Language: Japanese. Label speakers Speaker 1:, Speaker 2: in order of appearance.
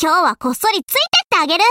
Speaker 1: 今日はこっそりついてってあげる。